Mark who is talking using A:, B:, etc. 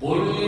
A: 본인이